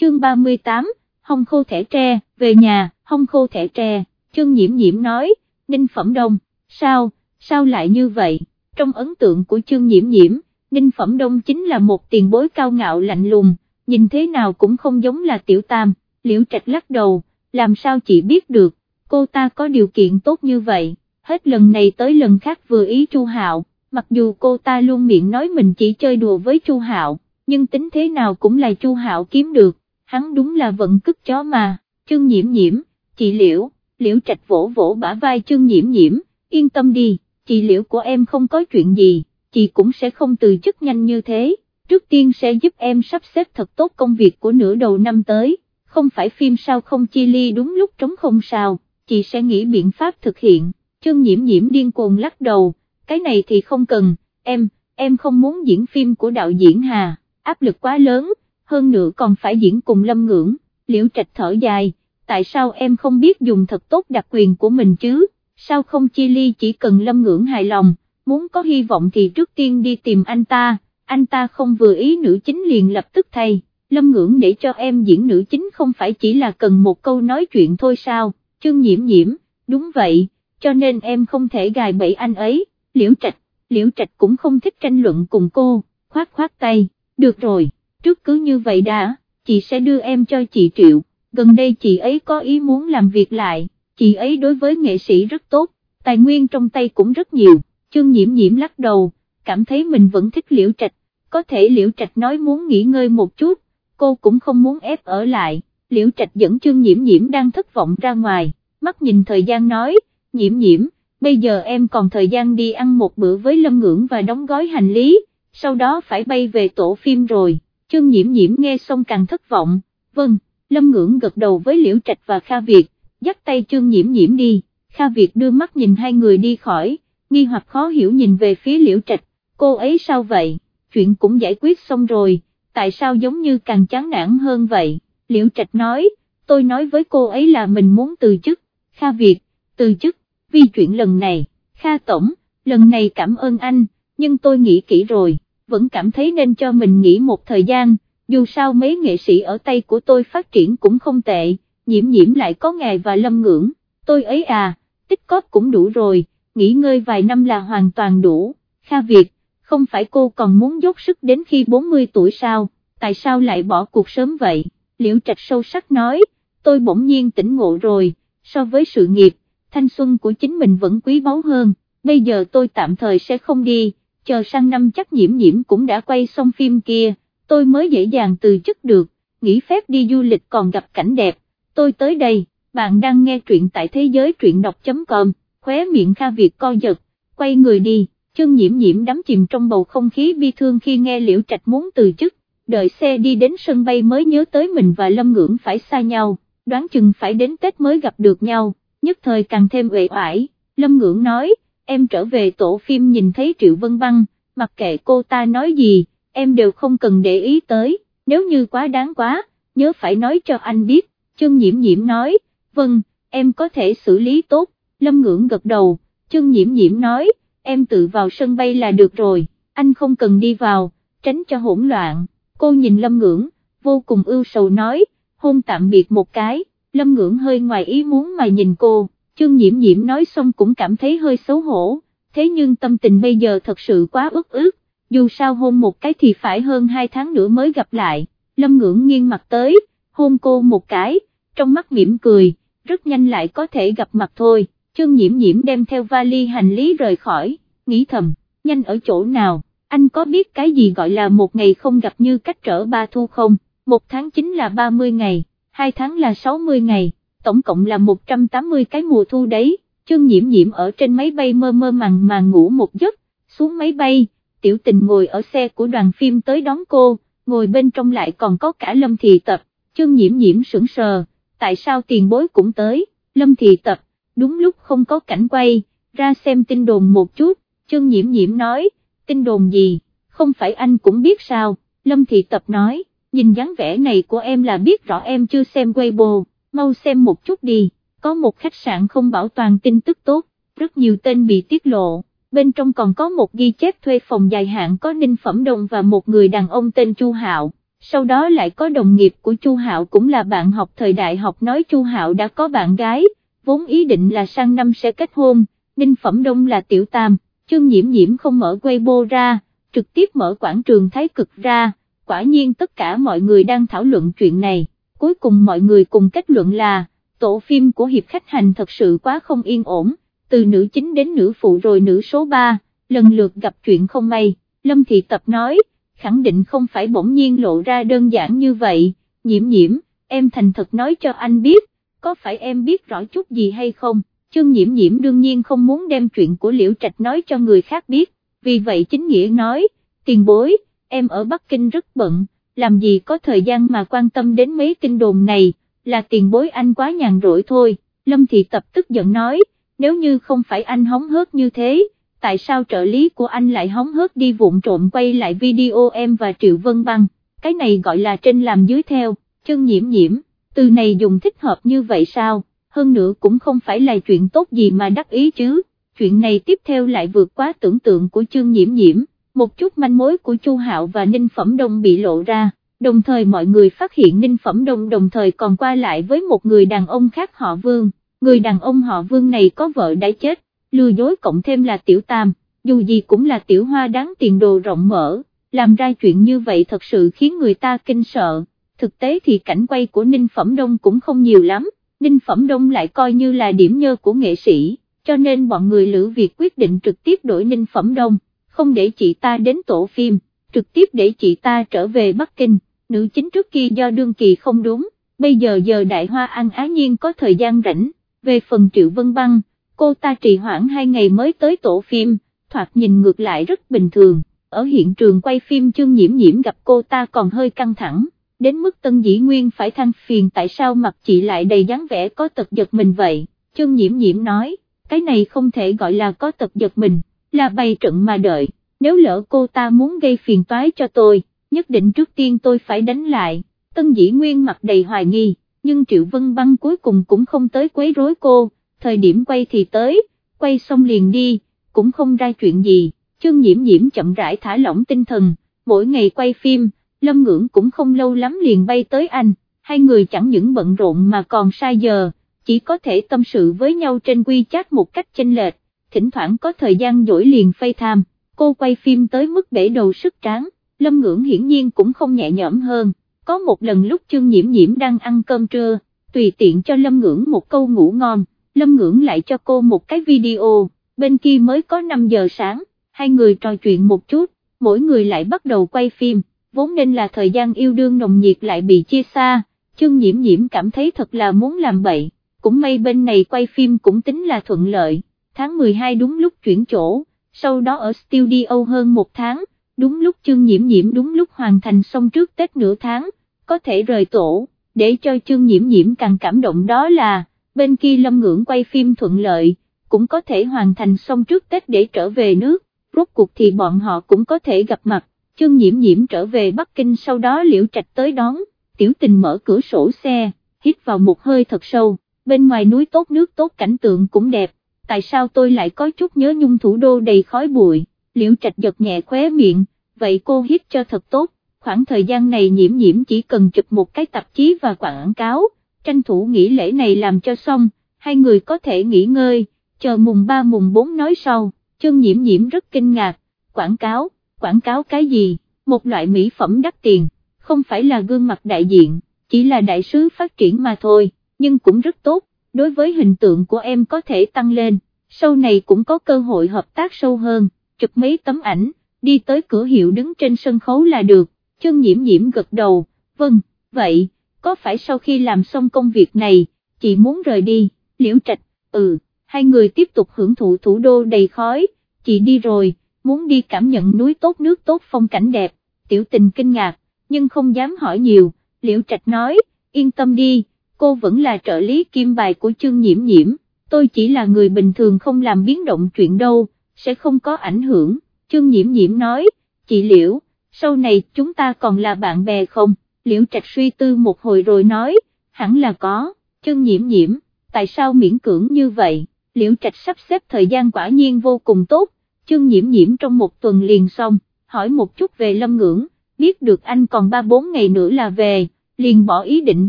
chương 38, hông khô thẻ tre, về nhà, hông khô thẻ tre, chương nhiễm nhiễm nói, Ninh Phẩm Đông, sao, sao lại như vậy, trong ấn tượng của chương nhiễm nhiễm, Ninh Phẩm Đông chính là một tiền bối cao ngạo lạnh lùng, nhìn thế nào cũng không giống là tiểu tam, liễu trạch lắc đầu, làm sao chị biết được, cô ta có điều kiện tốt như vậy, hết lần này tới lần khác vừa ý Chu Hạo, mặc dù cô ta luôn miệng nói mình chỉ chơi đùa với Chu Hạo, nhưng tính thế nào cũng là Chu Hạo kiếm được, hắn đúng là vận cức chó mà, chương nhiễm nhiễm, chị liễu, liễu trạch vỗ vỗ bả vai chương nhiễm nhiễm, yên tâm đi, chị liễu của em không có chuyện gì, chị cũng sẽ không từ chức nhanh như thế, trước tiên sẽ giúp em sắp xếp thật tốt công việc của nửa đầu năm tới, không phải phim sao không chi ly đúng lúc trống không sao, chị sẽ nghĩ biện pháp thực hiện, chương nhiễm nhiễm điên cuồng lắc đầu, cái này thì không cần, em, em không muốn diễn phim của đạo diễn Hà, áp lực quá lớn, hơn nữa còn phải diễn cùng lâm ngưỡng, liễu trạch thở dài, tại sao em không biết dùng thật tốt đặc quyền của mình chứ, sao không chia ly chỉ cần lâm ngưỡng hài lòng, muốn có hy vọng thì trước tiên đi tìm anh ta, anh ta không vừa ý nữ chính liền lập tức thay, lâm ngưỡng để cho em diễn nữ chính không phải chỉ là cần một câu nói chuyện thôi sao, chương nhiễm nhiễm, đúng vậy, cho nên em không thể gài bẫy anh ấy, liễu trạch, liễu trạch cũng không thích tranh luận cùng cô, khoát khoát tay, được rồi, trước cứ như vậy đã, chị sẽ đưa em cho chị Triệu, gần đây chị ấy có ý muốn làm việc lại, chị ấy đối với nghệ sĩ rất tốt, tài nguyên trong tay cũng rất nhiều, chương nhiễm nhiễm lắc đầu, cảm thấy mình vẫn thích liễu trạch, có thể liễu trạch nói muốn nghỉ ngơi một chút, cô cũng không muốn ép ở lại, liễu trạch dẫn chương nhiễm nhiễm đang thất vọng ra ngoài, mắt nhìn thời gian nói, nhiễm nhiễm, bây giờ em còn thời gian đi ăn một bữa với Lâm Ngưỡng và đóng gói hành lý, sau đó phải bay về tổ phim rồi, chương nhiễm nhiễm nghe xong càng thất vọng, vâng, Lâm Ngưỡng gật đầu với Liễu Trạch và Kha Việt, dắt tay chương nhiễm nhiễm đi, Kha Việt đưa mắt nhìn hai người đi khỏi, nghi hoặc khó hiểu nhìn về phía Liễu Trạch, cô ấy sao vậy, chuyện cũng giải quyết xong rồi, tại sao giống như càng chán nản hơn vậy, Liễu Trạch nói, tôi nói với cô ấy là mình muốn từ chức, Kha Việt, từ chức, vì chuyện lần này, Kha Tổng, lần này cảm ơn anh, nhưng tôi nghĩ kỹ rồi, vẫn cảm thấy nên cho mình nghỉ một thời gian, dù sao mấy nghệ sĩ ở tay của tôi phát triển cũng không tệ, nhiễm nhiễm lại có ngài và lâm ngưỡng, tôi ấy à, tích cóp cũng đủ rồi, nghỉ ngơi vài năm là hoàn toàn đủ, Kha Việt, không phải cô còn muốn dốc sức đến khi 40 tuổi sao, tại sao lại bỏ cuộc sớm vậy, liễu trạch sâu sắc nói, tôi bỗng nhiên tỉnh ngộ rồi, so với sự nghiệp, thanh xuân của chính mình vẫn quý báu hơn, bây giờ tôi tạm thời sẽ không đi, chờ sang năm chắc nhiễm nhiễm cũng đã quay xong phim kia, tôi mới dễ dàng từ chức được, nghỉ phép đi du lịch còn gặp cảnh đẹp, tôi tới đây, bạn đang nghe truyện tại thế giới truyện đọc.com, khóe miệng Kha Việt co giật, quay người đi, chân nhiễm nhiễm đắm chìm trong bầu không khí bi thương khi nghe Liễu Trạch muốn từ chức, đợi xe đi đến sân bay mới nhớ tới mình và Lâm Ngưỡng phải xa nhau, đoán chừng phải đến Tết mới gặp được nhau nhất thời càng thêm uể oải, Lâm Ngưỡng nói, em trở về tổ phim nhìn thấy Triệu Vân Băng, mặc kệ cô ta nói gì, em đều không cần để ý tới, nếu như quá đáng quá, nhớ phải nói cho anh biết, trương nhiễm nhiễm nói, vâng, em có thể xử lý tốt, Lâm Ngưỡng gật đầu, trương nhiễm nhiễm nói, em tự vào sân bay là được rồi, anh không cần đi vào, tránh cho hỗn loạn, cô nhìn Lâm Ngưỡng, vô cùng ưu sầu nói, hôn tạm biệt một cái, Lâm Ngưỡng hơi ngoài ý muốn mà nhìn cô, chương nhiễm nhiễm nói xong cũng cảm thấy hơi xấu hổ, thế nhưng tâm tình bây giờ thật sự quá ức ức, dù sao hôn một cái thì phải hơn hai tháng nữa mới gặp lại, Lâm Ngưỡng nghiêng mặt tới, hôn cô một cái, trong mắt mỉm cười, rất nhanh lại có thể gặp mặt thôi, chương nhiễm nhiễm đem theo vali hành lý rời khỏi, nghĩ thầm, nhanh ở chỗ nào, anh có biết cái gì gọi là một ngày không gặp như cách trở ba thu không, một tháng chính là 30 ngày hai tháng là 60 ngày, tổng cộng là 180 cái mùa thu đấy, chương nhiễm nhiễm ở trên máy bay mơ mơ màng màng ngủ một giấc, xuống máy bay, tiểu tình ngồi ở xe của đoàn phim tới đón cô, ngồi bên trong lại còn có cả lâm thị tập, chương nhiễm nhiễm sững sờ, tại sao tiền bối cũng tới, lâm thị tập, đúng lúc không có cảnh quay, ra xem tin đồn một chút, chương nhiễm nhiễm nói, tin đồn gì, không phải anh cũng biết sao, lâm thị tập nói, nhìn dáng vẻ này của em là biết rõ em chưa xem Weibo, mau xem một chút đi, có một khách sạn không bảo toàn tin tức tốt, rất nhiều tên bị tiết lộ, bên trong còn có một ghi chép thuê phòng dài hạn có Ninh Phẩm Đông và một người đàn ông tên Chu Hạo, sau đó lại có đồng nghiệp của Chu Hạo cũng là bạn học thời đại học nói Chu Hạo đã có bạn gái, vốn ý định là sang năm sẽ kết hôn, Ninh Phẩm Đông là tiểu tam, chương nhiễm nhiễm không mở Weibo ra, trực tiếp mở quảng trường Thái Cực ra, quả nhiên tất cả mọi người đang thảo luận chuyện này, cuối cùng mọi người cùng kết luận là, tổ phim của hiệp khách hành thật sự quá không yên ổn, từ nữ chính đến nữ phụ rồi nữ số 3, lần lượt gặp chuyện không may, Lâm Thị Tập nói, khẳng định không phải bỗng nhiên lộ ra đơn giản như vậy, nhiễm nhiễm, em thành thật nói cho anh biết, có phải em biết rõ chút gì hay không, chương nhiễm nhiễm đương nhiên không muốn đem chuyện của Liễu Trạch nói cho người khác biết, vì vậy chính nghĩa nói, tiền bối, em ở Bắc Kinh rất bận, làm gì có thời gian mà quan tâm đến mấy kinh đồn này, là tiền bối anh quá nhàn rỗi thôi, Lâm Thị Tập tức giận nói, nếu như không phải anh hóng hớt như thế, tại sao trợ lý của anh lại hóng hớt đi vụn trộm quay lại video em và Triệu Vân Băng, cái này gọi là trên làm dưới theo, chân nhiễm nhiễm, từ này dùng thích hợp như vậy sao, hơn nữa cũng không phải là chuyện tốt gì mà đắc ý chứ, chuyện này tiếp theo lại vượt quá tưởng tượng của chương nhiễm nhiễm, một chút manh mối của Chu Hạo và Ninh Phẩm Đông bị lộ ra. Đồng thời mọi người phát hiện Ninh Phẩm Đông đồng thời còn qua lại với một người đàn ông khác họ Vương, người đàn ông họ Vương này có vợ đã chết, lừa dối cộng thêm là tiểu tam, dù gì cũng là tiểu hoa đáng tiền đồ rộng mở, làm ra chuyện như vậy thật sự khiến người ta kinh sợ, thực tế thì cảnh quay của Ninh Phẩm Đông cũng không nhiều lắm, Ninh Phẩm Đông lại coi như là điểm nhơ của nghệ sĩ, cho nên bọn người Lữ Việt quyết định trực tiếp đổi Ninh Phẩm Đông, không để chị ta đến tổ phim, trực tiếp để chị ta trở về Bắc Kinh, nữ chính trước kia do đương kỳ không đúng, bây giờ giờ Đại Hoa ăn Á Nhiên có thời gian rảnh, về phần Triệu Vân Băng cô ta trì hoãn hai ngày mới tới tổ phim, thoạt nhìn ngược lại rất bình thường, ở hiện trường quay phim chương nhiễm nhiễm gặp cô ta còn hơi căng thẳng, đến mức tân dĩ nguyên phải than phiền tại sao mặt chị lại đầy dáng vẻ có tật giật mình vậy, chương nhiễm nhiễm nói, cái này không thể gọi là có tật giật mình, là bày trận mà đợi, nếu lỡ cô ta muốn gây phiền toái cho tôi, nhất định trước tiên tôi phải đánh lại, tân dĩ nguyên mặt đầy hoài nghi, nhưng Triệu Vân Băng cuối cùng cũng không tới quấy rối cô. Thời điểm quay thì tới, quay xong liền đi, cũng không ra chuyện gì, chương nhiễm nhiễm chậm rãi thả lỏng tinh thần, mỗi ngày quay phim, Lâm Ngưỡng cũng không lâu lắm liền bay tới anh, hai người chẳng những bận rộn mà còn sai giờ, chỉ có thể tâm sự với nhau trên quy chat một cách chênh lệch, thỉnh thoảng có thời gian dỗi liền phây tham, cô quay phim tới mức bể đầu sức tráng, Lâm Ngưỡng hiển nhiên cũng không nhẹ nhõm hơn, có một lần lúc chương nhiễm nhiễm đang ăn cơm trưa, tùy tiện cho Lâm Ngưỡng một câu ngủ ngon. Lâm Ngưỡng lại cho cô một cái video, bên kia mới có 5 giờ sáng, hai người trò chuyện một chút, mỗi người lại bắt đầu quay phim, vốn nên là thời gian yêu đương nồng nhiệt lại bị chia xa, chương nhiễm nhiễm cảm thấy thật là muốn làm bậy, cũng may bên này quay phim cũng tính là thuận lợi, tháng 12 đúng lúc chuyển chỗ, sau đó ở studio hơn một tháng, đúng lúc chương nhiễm nhiễm đúng lúc hoàn thành xong trước Tết nửa tháng, có thể rời tổ, để cho chương nhiễm nhiễm càng cảm động đó là, bên kia Lâm Ngưỡng quay phim thuận lợi, cũng có thể hoàn thành xong trước Tết để trở về nước, rốt cuộc thì bọn họ cũng có thể gặp mặt, chương nhiễm nhiễm trở về Bắc Kinh sau đó liễu trạch tới đón, tiểu tình mở cửa sổ xe, hít vào một hơi thật sâu, bên ngoài núi tốt nước tốt cảnh tượng cũng đẹp, tại sao tôi lại có chút nhớ nhung thủ đô đầy khói bụi, liễu trạch giật nhẹ khóe miệng, vậy cô hít cho thật tốt, khoảng thời gian này nhiễm nhiễm chỉ cần chụp một cái tạp chí và quảng cáo tranh thủ nghỉ lễ này làm cho xong, hai người có thể nghỉ ngơi, chờ mùng 3 mùng 4 nói sau, chân nhiễm nhiễm rất kinh ngạc, quảng cáo, quảng cáo cái gì, một loại mỹ phẩm đắt tiền, không phải là gương mặt đại diện, chỉ là đại sứ phát triển mà thôi, nhưng cũng rất tốt, đối với hình tượng của em có thể tăng lên, sau này cũng có cơ hội hợp tác sâu hơn, chụp mấy tấm ảnh, đi tới cửa hiệu đứng trên sân khấu là được, chân nhiễm nhiễm gật đầu, vâng, vậy có phải sau khi làm xong công việc này, chị muốn rời đi, liễu trạch, ừ, hai người tiếp tục hưởng thụ thủ đô đầy khói, chị đi rồi, muốn đi cảm nhận núi tốt nước tốt phong cảnh đẹp, tiểu tình kinh ngạc, nhưng không dám hỏi nhiều, liễu trạch nói, yên tâm đi, cô vẫn là trợ lý kim bài của chương nhiễm nhiễm, tôi chỉ là người bình thường không làm biến động chuyện đâu, sẽ không có ảnh hưởng, chương nhiễm nhiễm nói, chị liễu, sau này chúng ta còn là bạn bè không? liễu trạch suy tư một hồi rồi nói, hẳn là có, chương nhiễm nhiễm, tại sao miễn cưỡng như vậy, liễu trạch sắp xếp thời gian quả nhiên vô cùng tốt, chương nhiễm nhiễm trong một tuần liền xong, hỏi một chút về lâm ngưỡng, biết được anh còn 3-4 ngày nữa là về, liền bỏ ý định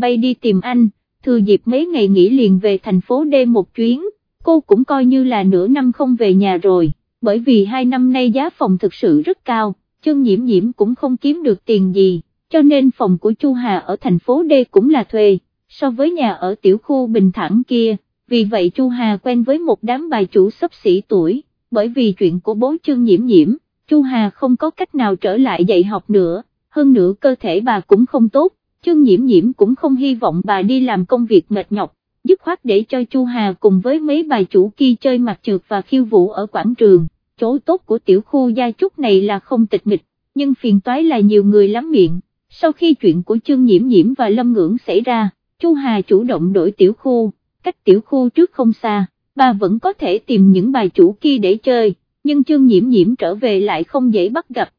bay đi tìm anh, thừa dịp mấy ngày nghỉ liền về thành phố D một chuyến, cô cũng coi như là nửa năm không về nhà rồi, bởi vì hai năm nay giá phòng thực sự rất cao, chân nhiễm nhiễm cũng không kiếm được tiền gì, cho nên phòng của Chu Hà ở thành phố D cũng là thuê, so với nhà ở tiểu khu bình thẳng kia, vì vậy Chu Hà quen với một đám bài chủ sắp xỉ tuổi, bởi vì chuyện của bố chân nhiễm nhiễm, Chu Hà không có cách nào trở lại dạy học nữa, hơn nữa cơ thể bà cũng không tốt, Trương nhiễm nhiễm cũng không hy vọng bà đi làm công việc mệt nhọc, dứt khoát để cho Chu Hà cùng với mấy bài chủ kia chơi mặt trượt và khiêu vũ ở quảng trường, chỗ tốt của tiểu khu gia trúc này là không tịch mịch, nhưng phiền toái là nhiều người lắm miệng, sau khi chuyện của Trương nhiễm nhiễm và lâm ngưỡng xảy ra, Chu Hà chủ động đổi tiểu khu, cách tiểu khu trước không xa, bà vẫn có thể tìm những bài chủ kia để chơi, nhưng chương nhiễm nhiễm trở về lại không dễ bắt gặp,